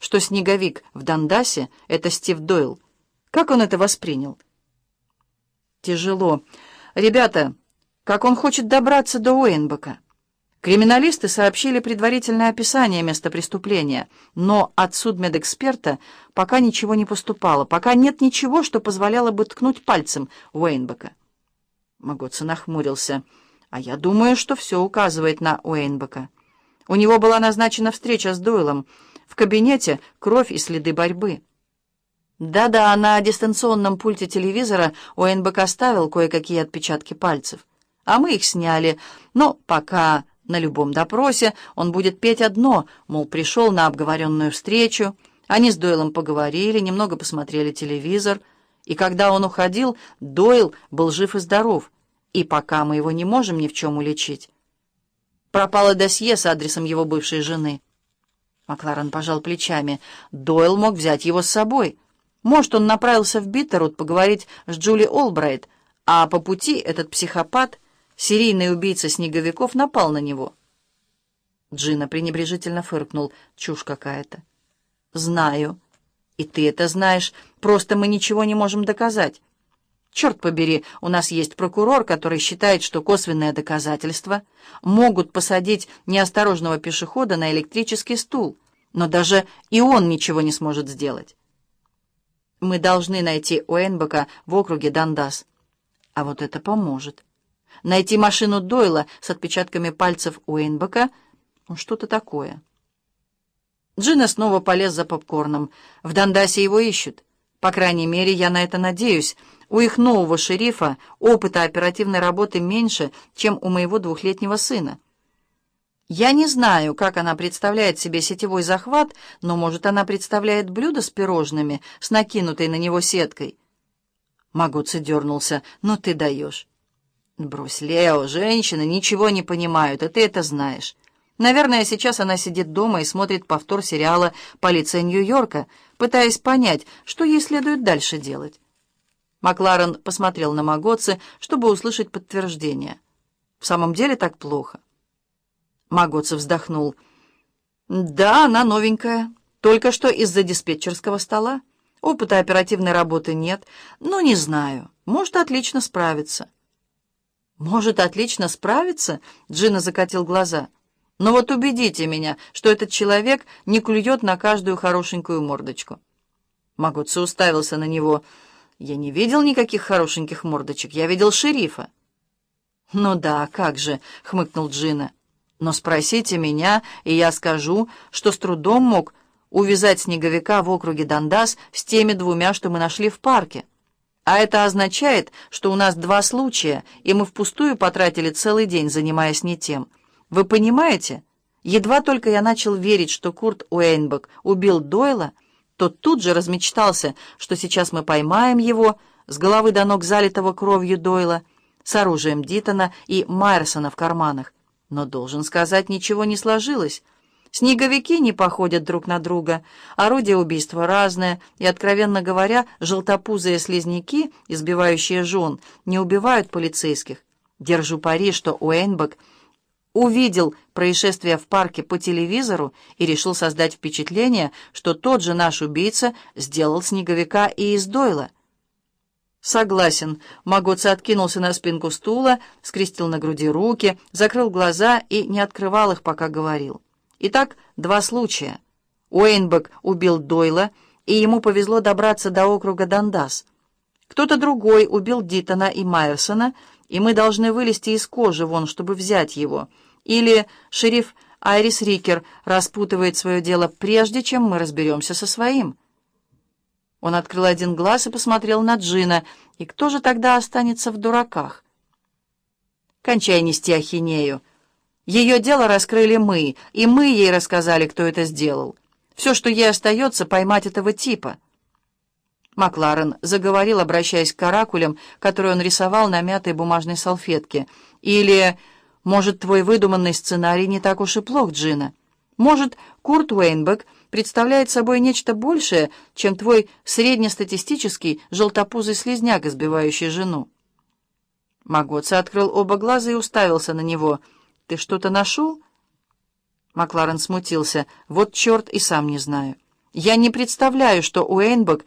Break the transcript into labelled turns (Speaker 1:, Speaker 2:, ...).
Speaker 1: что снеговик в Дандасе — это Стив Дойл. Как он это воспринял? Тяжело. Ребята, как он хочет добраться до Уэйнбека? Криминалисты сообщили предварительное описание места преступления, но от судмедэксперта пока ничего не поступало, пока нет ничего, что позволяло бы ткнуть пальцем Уэйнбека. Магоца нахмурился. «А я думаю, что все указывает на Уэйнбека. У него была назначена встреча с Дойлом. Кабинете кровь и следы борьбы». Да-да, на дистанционном пульте телевизора Уэйнбек оставил кое-какие отпечатки пальцев. А мы их сняли, но пока... На любом допросе он будет петь одно, мол, пришел на обговоренную встречу, они с Дойлом поговорили, немного посмотрели телевизор, и когда он уходил, Дойл был жив и здоров, и пока мы его не можем ни в чем уличить. Пропало досье с адресом его бывшей жены. Макларен пожал плечами. Дойл мог взять его с собой. Может, он направился в Биттерут поговорить с Джули Олбрайт, а по пути этот психопат — Серийный убийца снеговиков напал на него. Джина пренебрежительно фыркнул. Чушь какая-то. «Знаю. И ты это знаешь. Просто мы ничего не можем доказать. Черт побери, у нас есть прокурор, который считает, что косвенные доказательства могут посадить неосторожного пешехода на электрический стул, но даже и он ничего не сможет сделать. Мы должны найти Уэйнбека в округе Дандас. А вот это поможет. Найти машину Дойла с отпечатками пальцев Уэйнбека — что-то такое. Джина снова полез за попкорном. В Дандасе его ищут. По крайней мере, я на это надеюсь. У их нового шерифа опыта оперативной работы меньше, чем у моего двухлетнего сына. Я не знаю, как она представляет себе сетевой захват, но, может, она представляет блюдо с пирожными, с накинутой на него сеткой. Магуци дернулся. «Ну ты даешь». «Брось, Лео, женщины ничего не понимают, и ты это знаешь. Наверное, сейчас она сидит дома и смотрит повтор сериала «Полиция Нью-Йорка», пытаясь понять, что ей следует дальше делать». Макларен посмотрел на Магоцы, чтобы услышать подтверждение. «В самом деле так плохо?» Магоцы вздохнул. «Да, она новенькая. Только что из-за диспетчерского стола. Опыта оперативной работы нет. Но не знаю. Может, отлично справиться». «Может отлично справиться?» — Джина закатил глаза. «Но вот убедите меня, что этот человек не клюет на каждую хорошенькую мордочку». Магутси уставился на него. «Я не видел никаких хорошеньких мордочек, я видел шерифа». «Ну да, как же», — хмыкнул Джина. «Но спросите меня, и я скажу, что с трудом мог увязать снеговика в округе Дандас с теми двумя, что мы нашли в парке». А это означает, что у нас два случая, и мы впустую потратили целый день, занимаясь не тем. Вы понимаете? Едва только я начал верить, что Курт Уэйнбек убил Дойла, то тут же размечтался, что сейчас мы поймаем его, с головы до ног залитого кровью Дойла, с оружием Дитона и Майерсона в карманах. Но, должен сказать, ничего не сложилось. Снеговики не походят друг на друга, орудия убийства разные, и, откровенно говоря, желтопузые слизняки, избивающие жен, не убивают полицейских. Держу пари, что Уэйнбек увидел происшествие в парке по телевизору и решил создать впечатление, что тот же наш убийца сделал снеговика и из Дойла. «Согласен». Магоца откинулся на спинку стула, скрестил на груди руки, закрыл глаза и не открывал их, пока говорил. Итак, два случая. Уэйнбек убил Дойла, и ему повезло добраться до округа Дандас. Кто-то другой убил Дитона и Майерсона, и мы должны вылезти из кожи вон, чтобы взять его. Или шериф Айрис Рикер распутывает свое дело прежде, чем мы разберемся со своим. Он открыл один глаз и посмотрел на Джина. И кто же тогда останется в дураках? «Кончай нести ахинею», ее дело раскрыли мы, и мы ей рассказали, кто это сделал. Все, что ей остается, поймать этого типа. Макларен заговорил, обращаясь к каракулям, которые он рисовал на мятой бумажной салфетке. Или, может, твой выдуманный сценарий не так уж и плох, Джина? Может, Курт Уэйнбек представляет собой нечто большее, чем твой среднестатистический желтопузый слизняк, избивающий жену? Магоца открыл оба глаза и уставился на него — «Ты что-то нашел?» Макларен смутился. «Вот черт, и сам не знаю. Я не представляю, что Уэйнбок